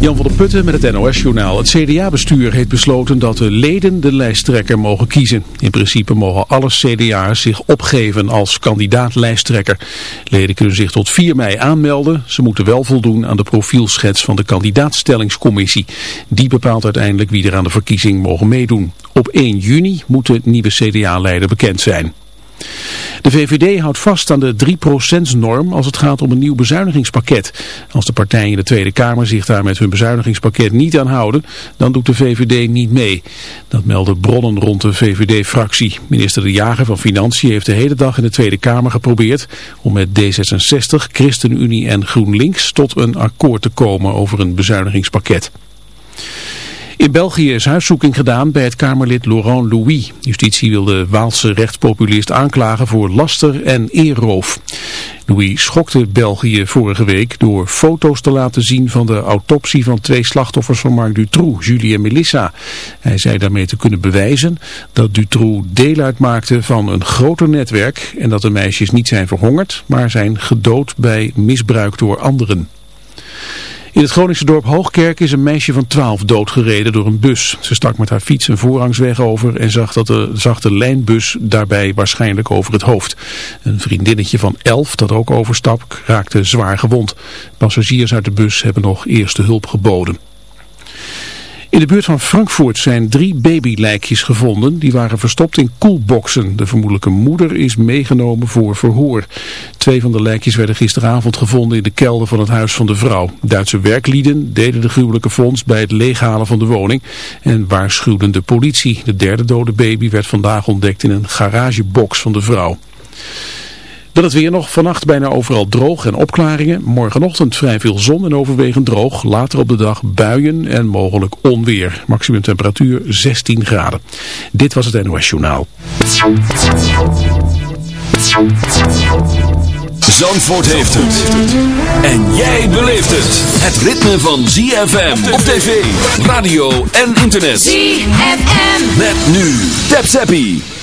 Jan van der Putten met het NOS-journaal. Het CDA-bestuur heeft besloten dat de leden de lijsttrekker mogen kiezen. In principe mogen alle CDA's zich opgeven als kandidaat-lijsttrekker. Leden kunnen zich tot 4 mei aanmelden. Ze moeten wel voldoen aan de profielschets van de kandidaatstellingscommissie. Die bepaalt uiteindelijk wie er aan de verkiezing mogen meedoen. Op 1 juni moet de nieuwe CDA-leider bekend zijn. De VVD houdt vast aan de 3%-norm als het gaat om een nieuw bezuinigingspakket. Als de partijen in de Tweede Kamer zich daar met hun bezuinigingspakket niet aan houden, dan doet de VVD niet mee. Dat melden bronnen rond de VVD-fractie. Minister De Jager van Financiën heeft de hele dag in de Tweede Kamer geprobeerd om met D66, ChristenUnie en GroenLinks tot een akkoord te komen over een bezuinigingspakket. In België is huiszoeking gedaan bij het Kamerlid Laurent Louis. Justitie wil de Waalse rechtspopulist aanklagen voor laster en eerroof. Louis schokte België vorige week door foto's te laten zien van de autopsie van twee slachtoffers van Marc Dutroux, Julie en Melissa. Hij zei daarmee te kunnen bewijzen dat Dutroux deel uitmaakte van een groter netwerk en dat de meisjes niet zijn verhongerd, maar zijn gedood bij misbruik door anderen. In het Groningse dorp Hoogkerk is een meisje van 12 doodgereden door een bus. Ze stak met haar fiets een voorrangsweg over en zag, dat de, zag lijnbus daarbij waarschijnlijk over het hoofd. Een vriendinnetje van 11 dat ook overstak raakte zwaar gewond. Passagiers uit de bus hebben nog eerste hulp geboden. In de buurt van Frankfurt zijn drie babylijkjes gevonden. Die waren verstopt in koelboxen. De vermoedelijke moeder is meegenomen voor verhoor. Twee van de lijkjes werden gisteravond gevonden in de kelder van het huis van de vrouw. Duitse werklieden deden de gruwelijke fonds bij het leeghalen van de woning en waarschuwden de politie. De derde dode baby werd vandaag ontdekt in een garagebox van de vrouw. Dan het weer nog. Vannacht bijna overal droog en opklaringen. Morgenochtend vrij veel zon en overwegend droog. Later op de dag buien en mogelijk onweer. Maximum temperatuur 16 graden. Dit was het NOS Journaal. Zandvoort heeft het. En jij beleeft het. Het ritme van ZFM op tv, radio en internet. ZFM. Met nu. Tap Zappie.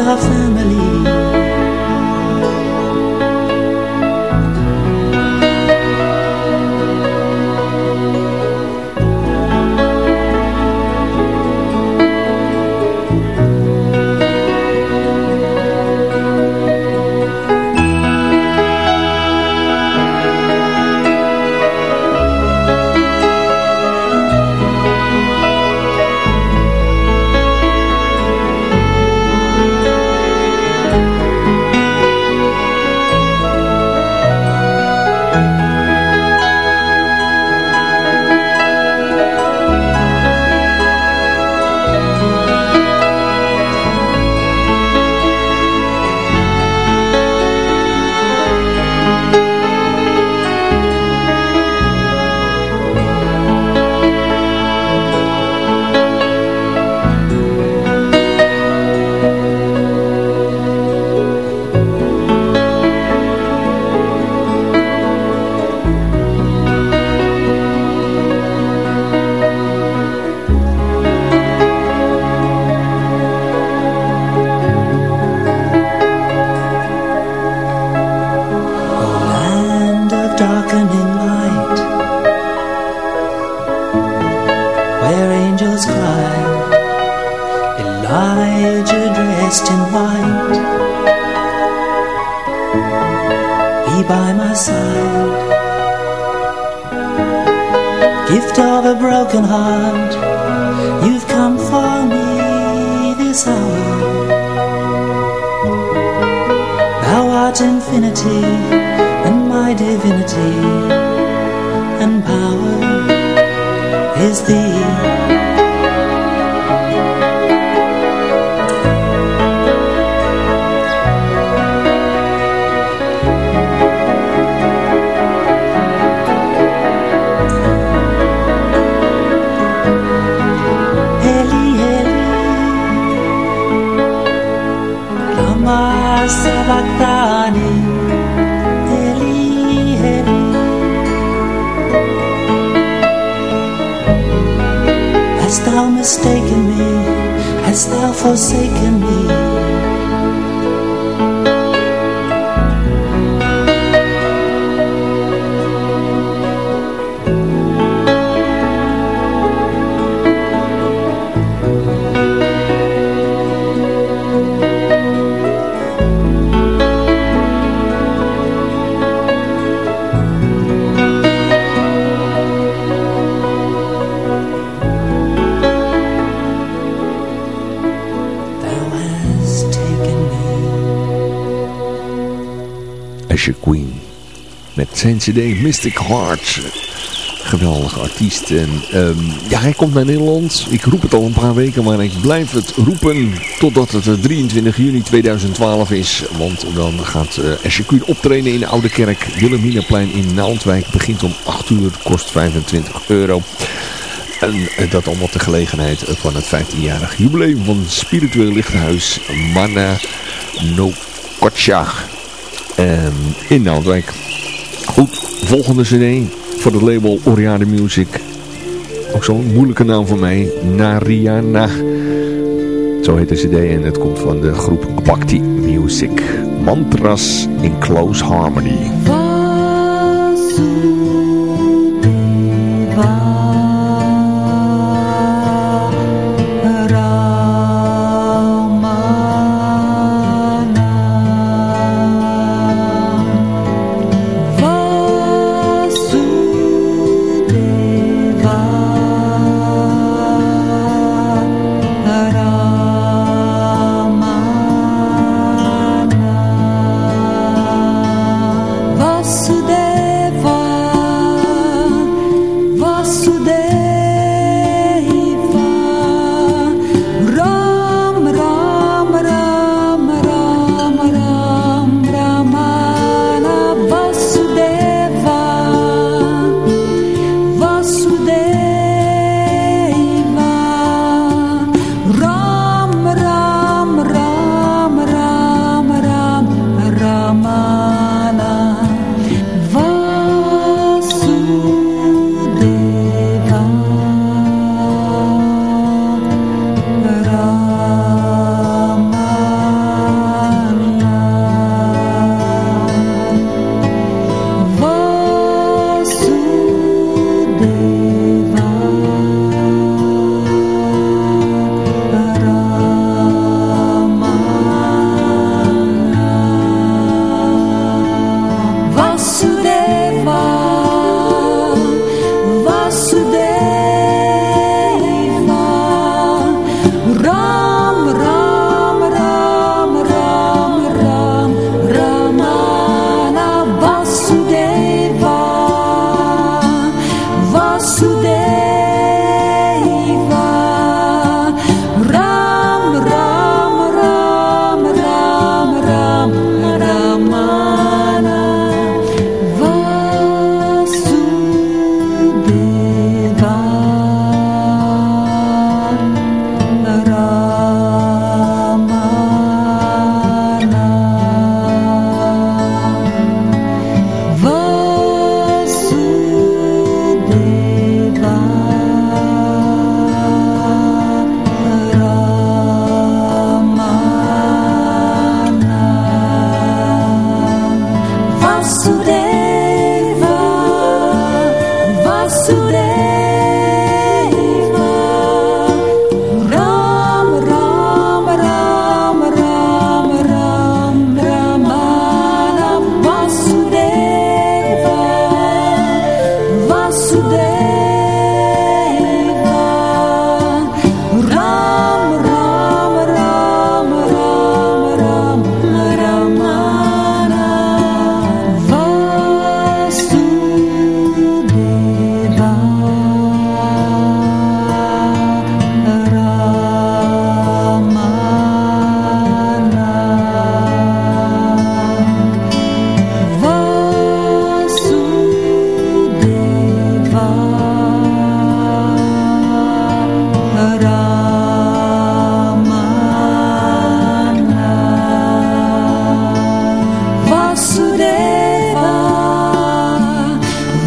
Our family. Hour thou art infinity mistaken me? Hast thou forsaken me? Zijn cd Mystic Hearts. Geweldige artiest. En, ehm, ja, hij komt naar Nederland. Ik roep het al een paar weken, maar ik blijf het roepen totdat het eh, 23 juni 2012 is. Want dan gaat uh, optreden in de Oude Kerk. Wilhelminaplein in Naaldwijk. Begint om 8 uur, kost 25 euro. En eh, dat allemaal ter gelegenheid van het 15-jarig jubileum van het spiritueel lichthuis Mana no Kocha ehm, in Naaldwijk. Goed, volgende cd voor het label Oriade Music. Ook zo'n moeilijke naam voor mij. Nariana. Zo heet de cd en het komt van de groep Bhakti Music. Mantras in Close Harmony.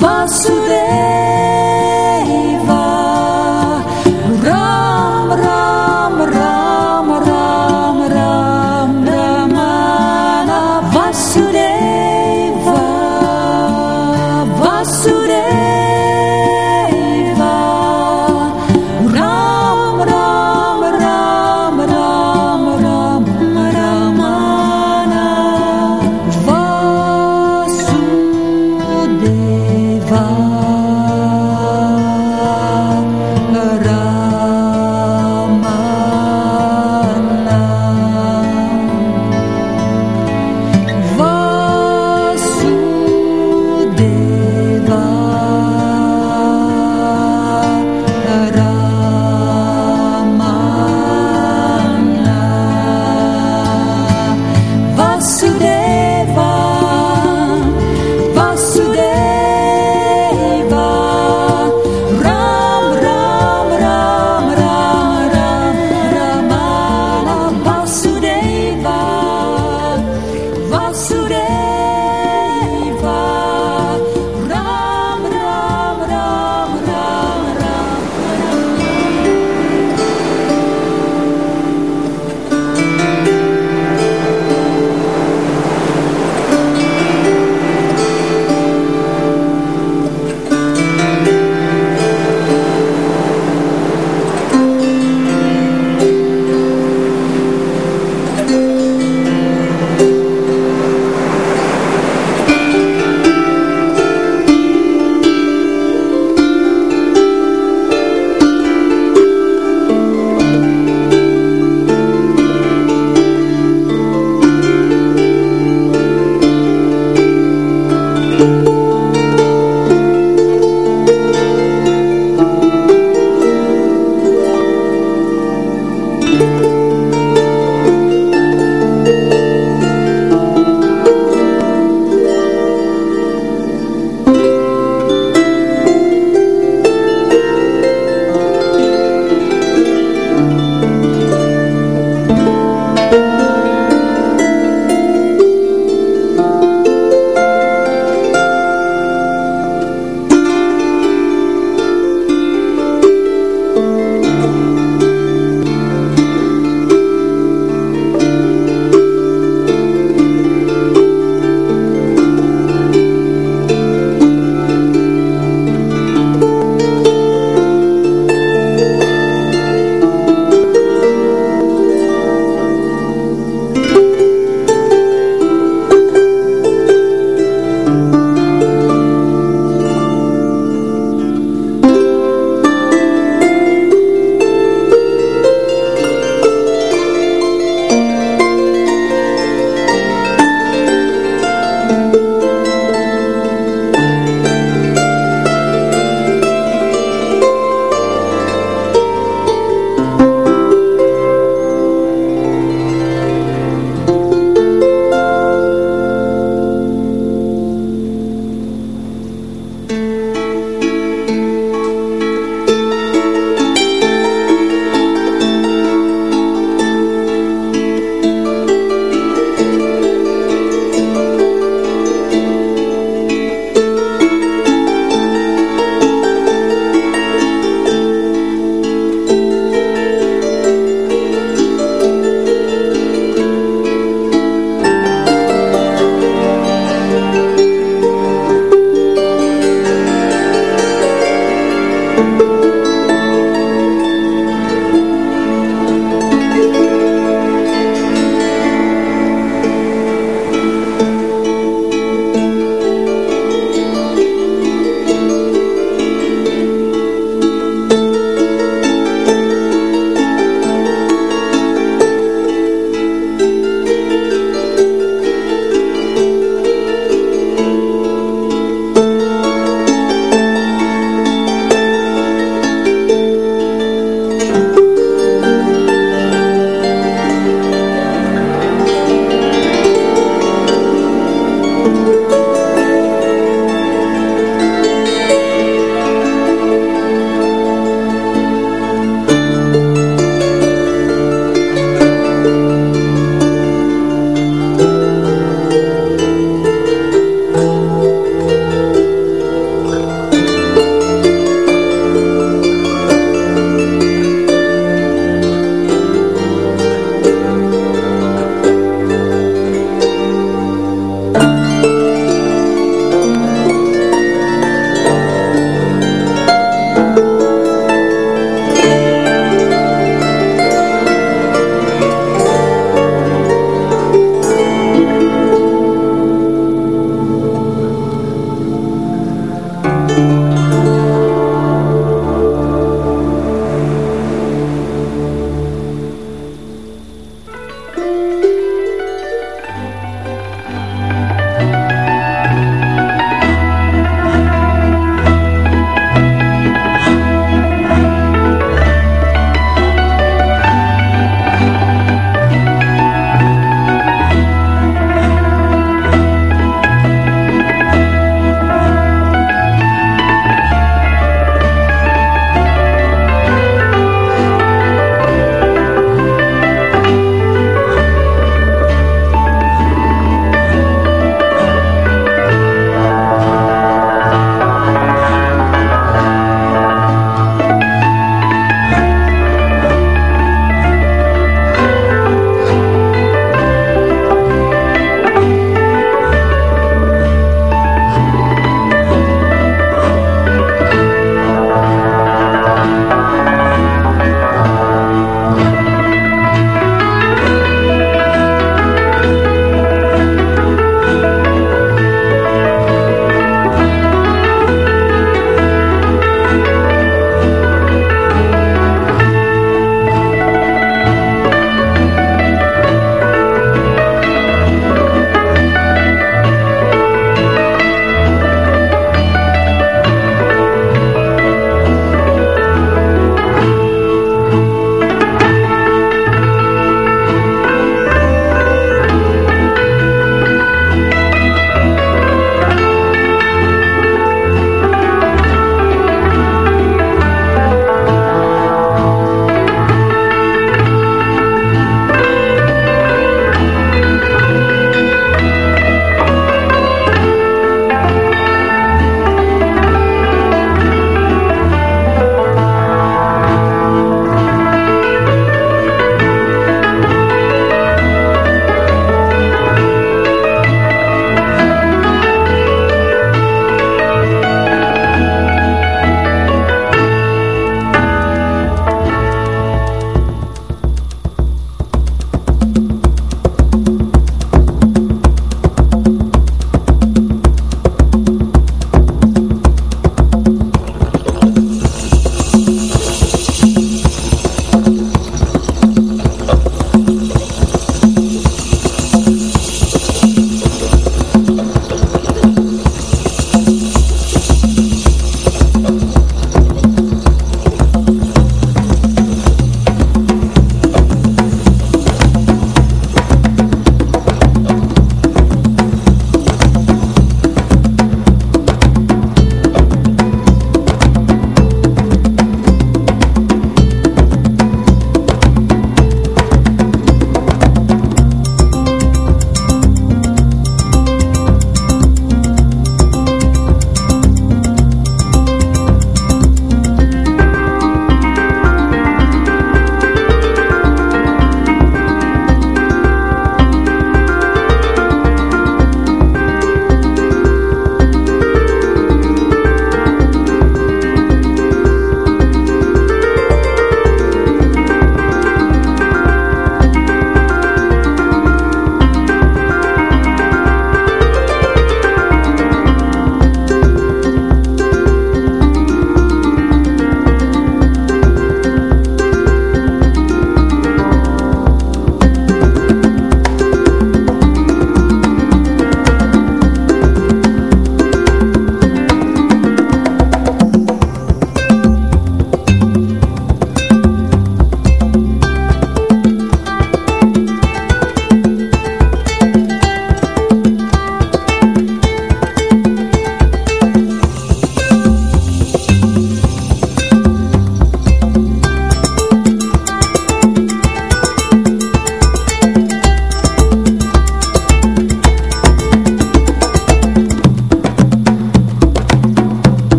Vassourei.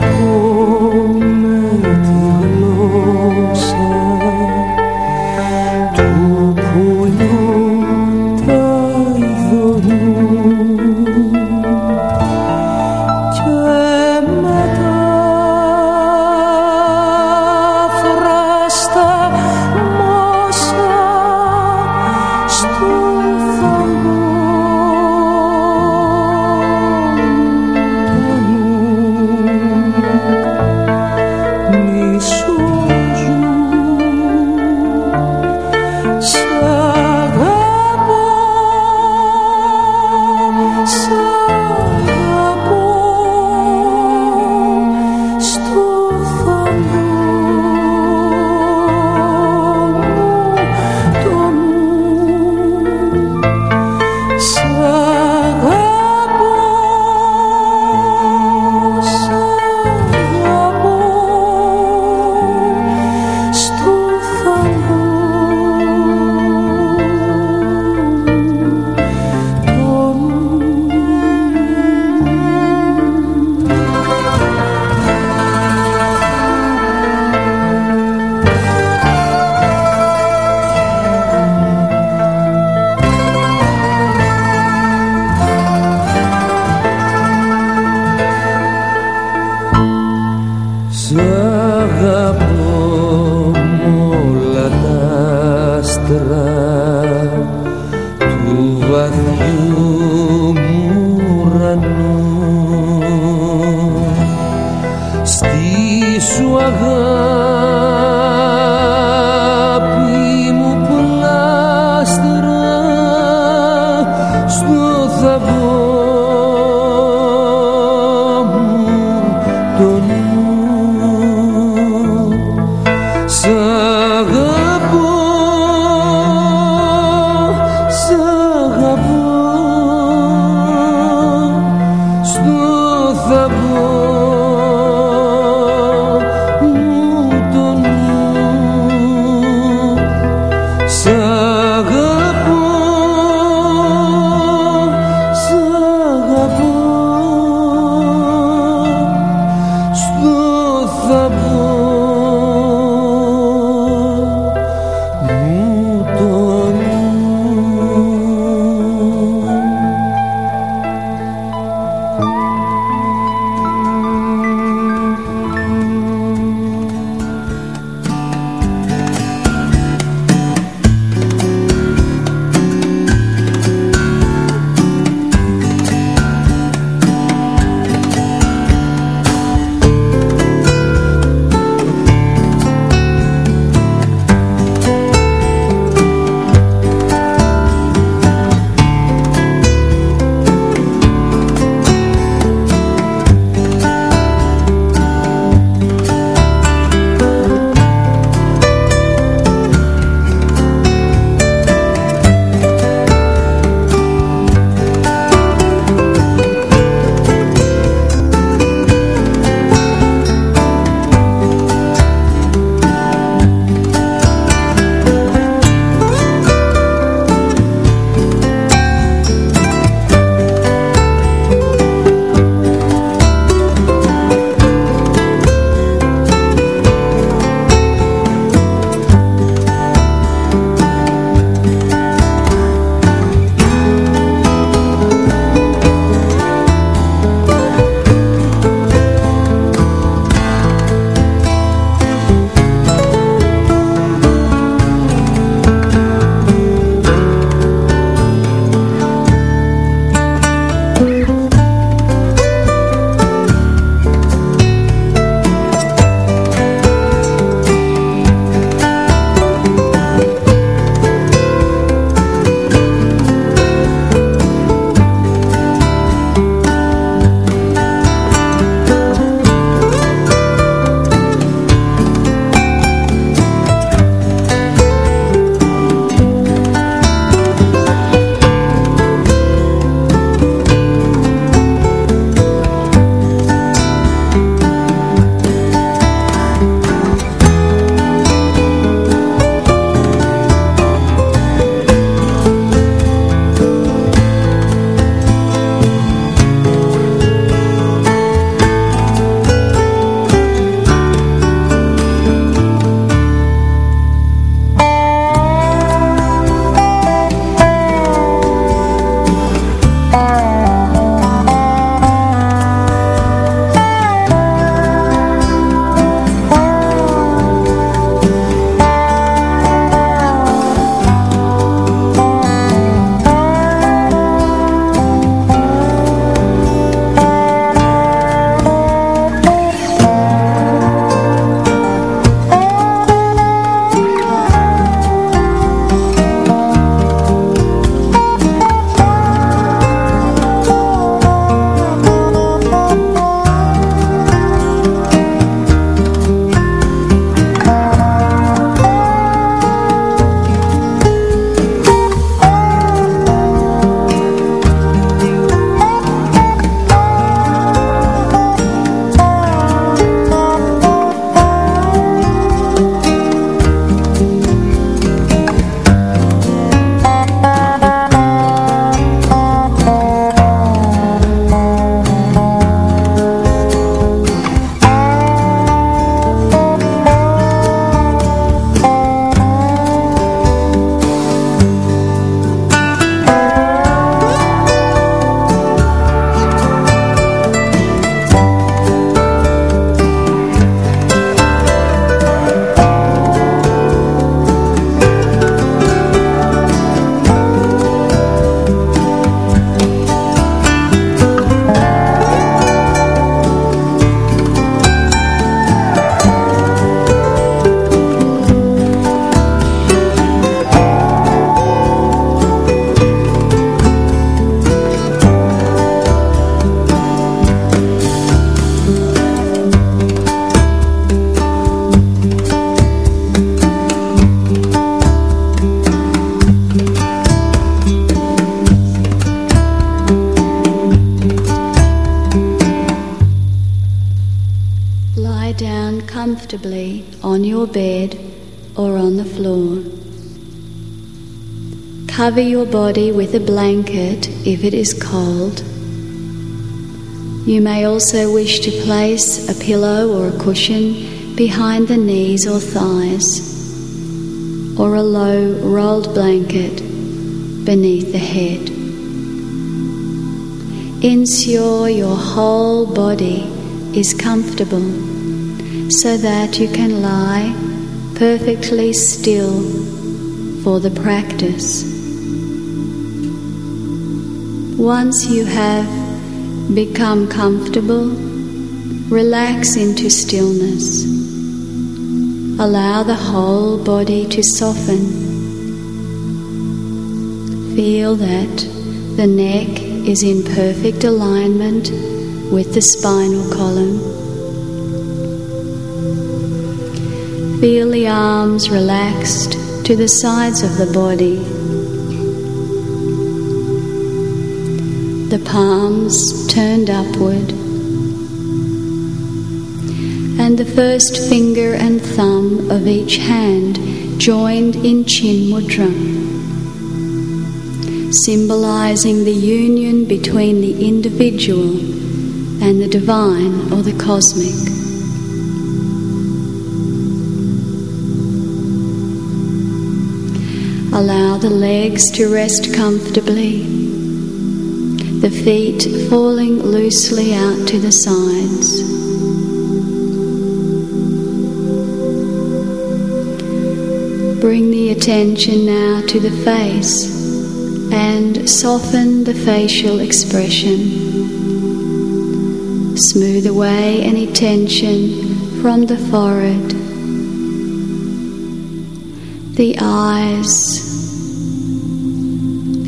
苦 Oh. Body with a blanket if it is cold. You may also wish to place a pillow or a cushion behind the knees or thighs, or a low rolled blanket beneath the head. Ensure your whole body is comfortable so that you can lie perfectly still for the practice. Once you have become comfortable, relax into stillness. Allow the whole body to soften. Feel that the neck is in perfect alignment with the spinal column. Feel the arms relaxed to the sides of the body. Palms turned upward, and the first finger and thumb of each hand joined in Chin Mudra, symbolizing the union between the individual and the divine or the cosmic. Allow the legs to rest comfortably the feet falling loosely out to the sides. Bring the attention now to the face and soften the facial expression. Smooth away any tension from the forehead, the eyes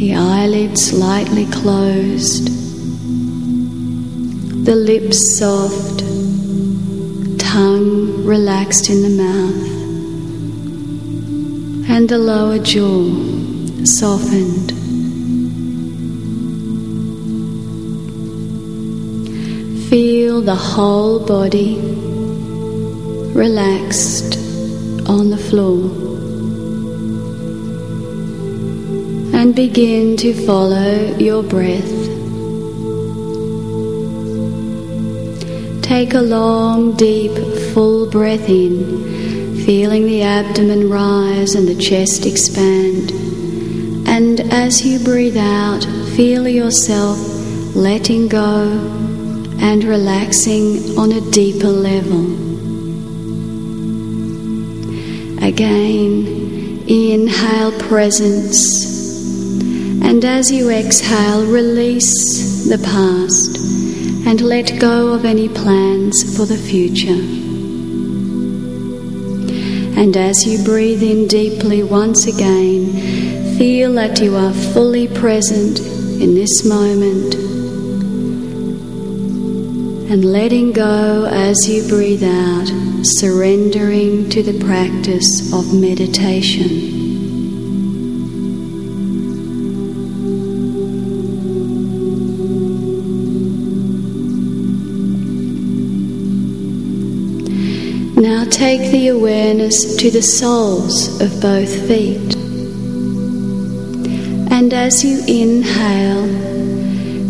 the eyelids lightly closed, the lips soft, tongue relaxed in the mouth, and the lower jaw softened. Feel the whole body relaxed on the floor. And begin to follow your breath. Take a long, deep, full breath in, feeling the abdomen rise and the chest expand. And as you breathe out, feel yourself letting go and relaxing on a deeper level. Again, inhale presence and as you exhale, release the past and let go of any plans for the future. And as you breathe in deeply once again, feel that you are fully present in this moment and letting go as you breathe out, surrendering to the practice of meditation. Now take the awareness to the soles of both feet. And as you inhale,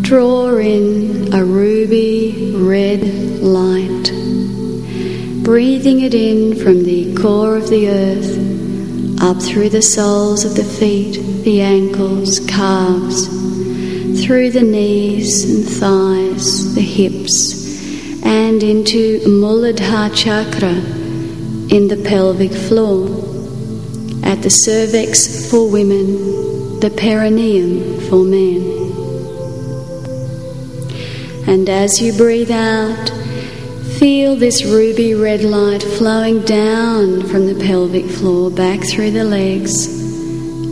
draw in a ruby red light, breathing it in from the core of the earth, up through the soles of the feet, the ankles, calves, through the knees and thighs, the hips and into Muladhara chakra in the pelvic floor, at the cervix for women, the perineum for men. And as you breathe out, feel this ruby red light flowing down from the pelvic floor back through the legs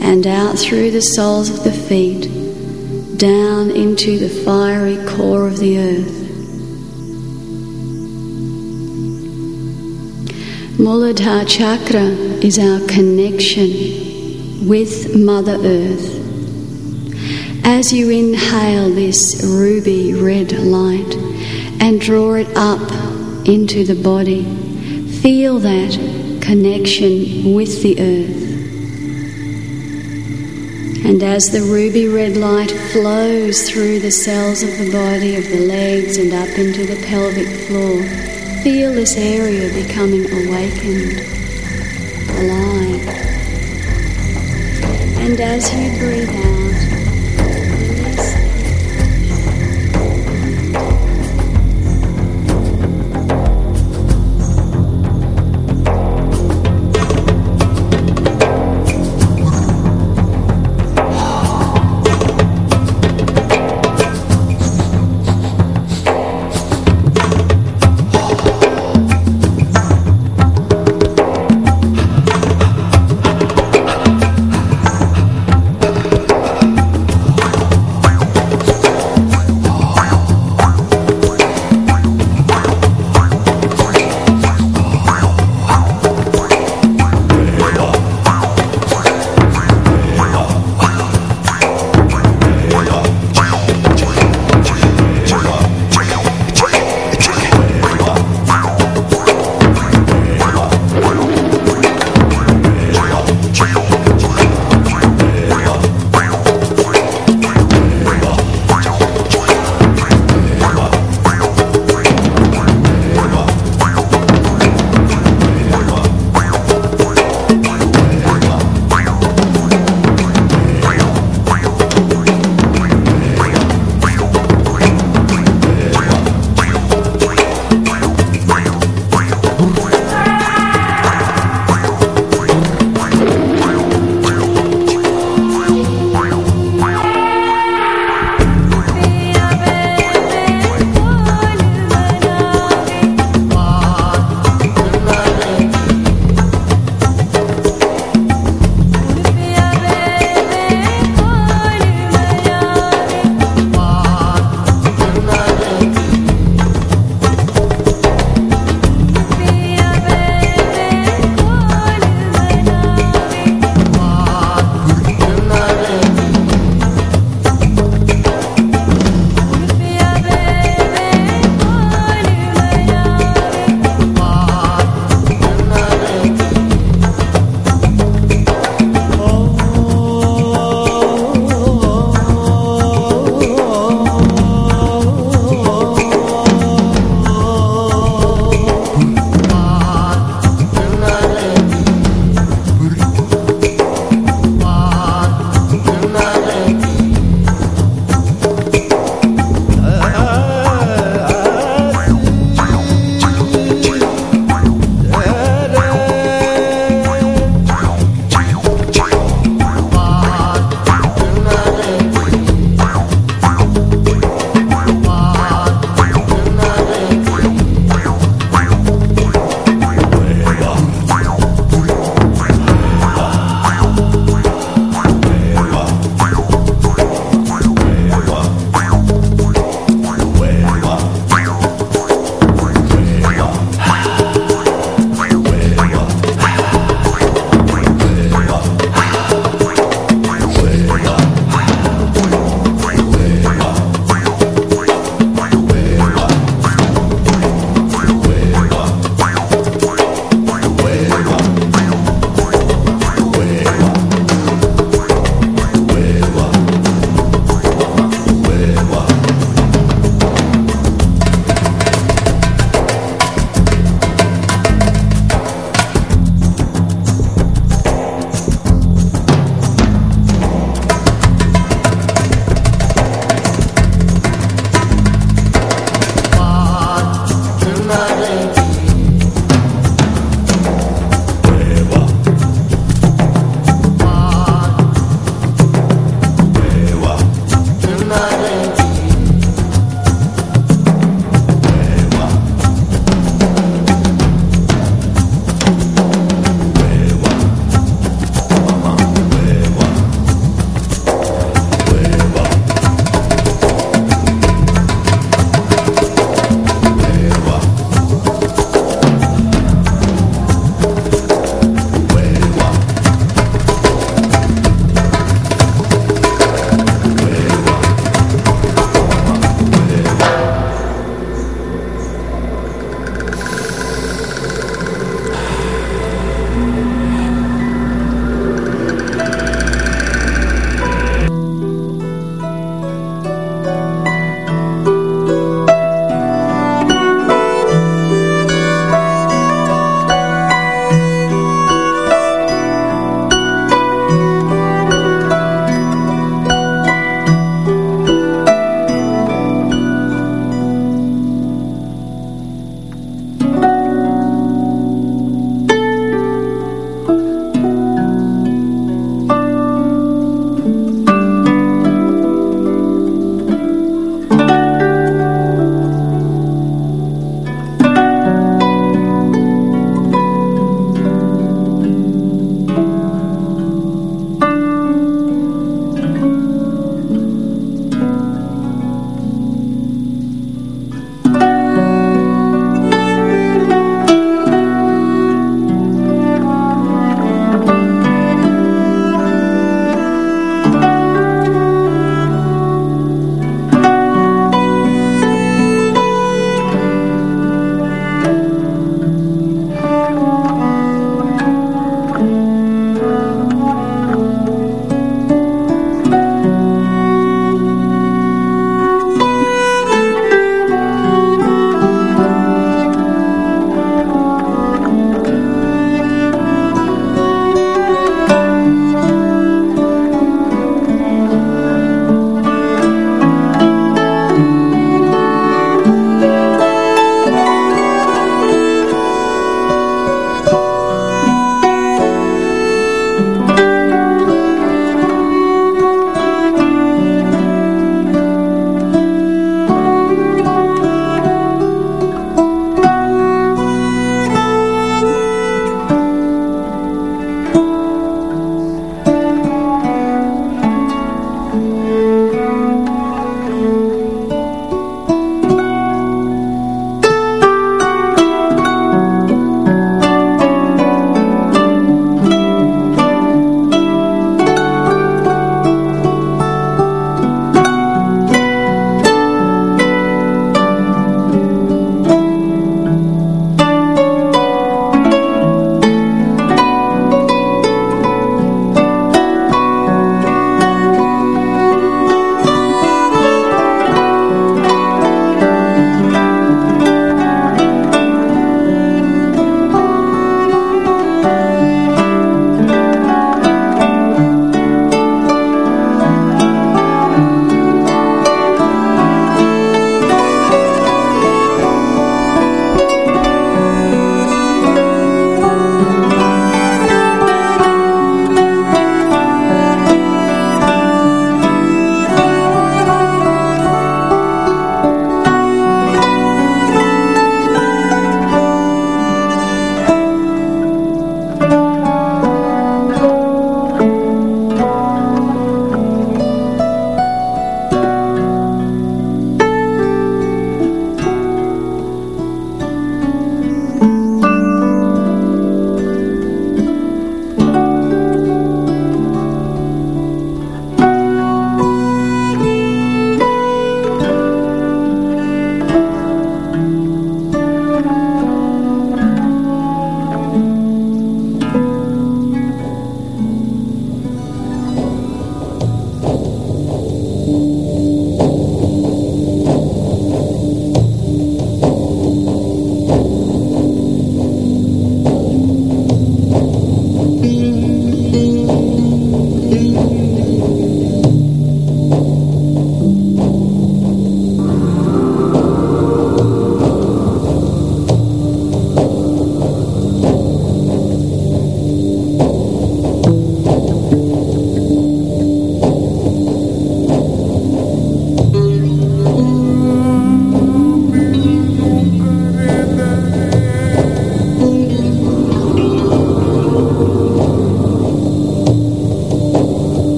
and out through the soles of the feet, down into the fiery core of the earth. Muladhara Chakra is our connection with Mother Earth. As you inhale this ruby red light and draw it up into the body, feel that connection with the earth. And as the ruby red light flows through the cells of the body, of the legs, and up into the pelvic floor, Feel this area becoming awakened, alive. And as you breathe out,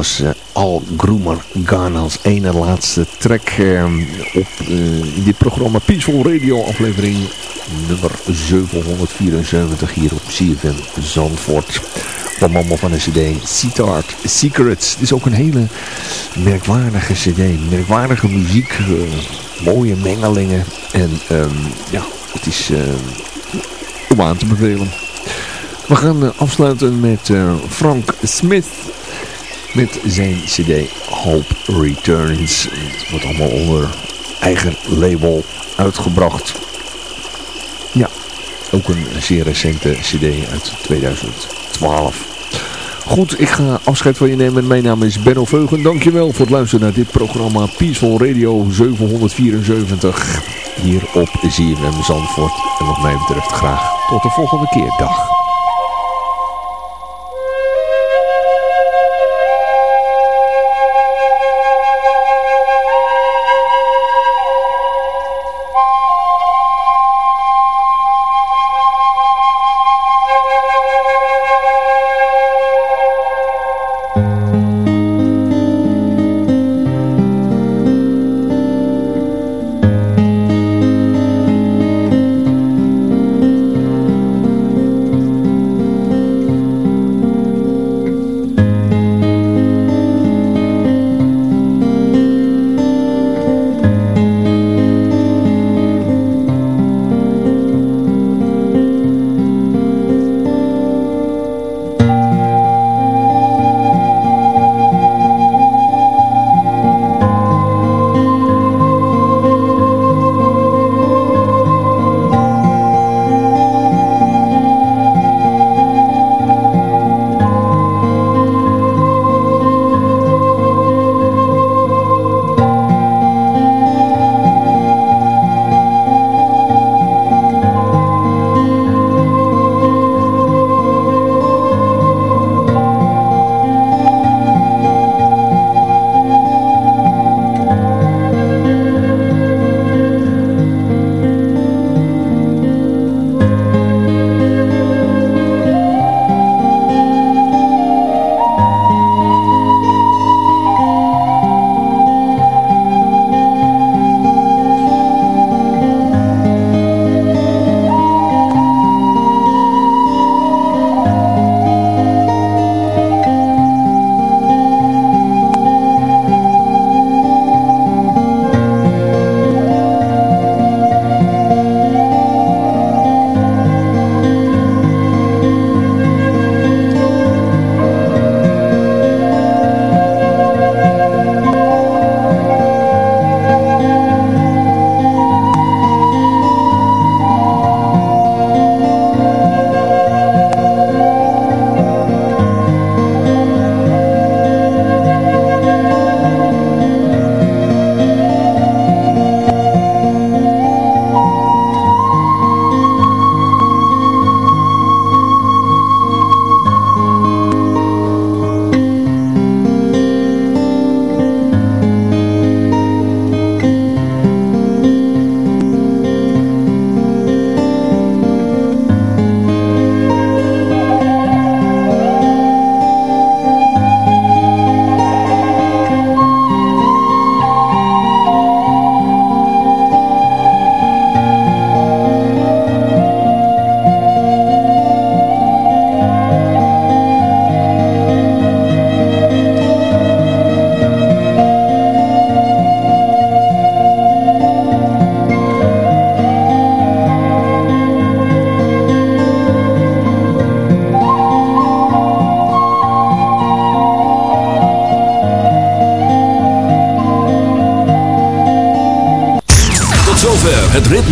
was uh, Al Groomer Gaan als ene laatste track uh, op uh, dit programma Peaceful Radio aflevering nummer 774 hier op CFM Zandvoort. Van allemaal van de cd Sittard Secrets. Het is ook een hele merkwaardige cd, merkwaardige muziek, mooie mengelingen en um, ja, het is om aan te bevelen. We gaan afsluiten met Frank Smith met zijn cd Hope Returns. Het wordt allemaal onder eigen label uitgebracht. Ja, ook een zeer recente cd uit 2012. Goed, ik ga afscheid van je nemen. Mijn naam is Benno Veugen. Dankjewel voor het luisteren naar dit programma Peaceful Radio 774. Hier op ZFM Zandvoort. En wat mij betreft graag tot de volgende keer. Dag.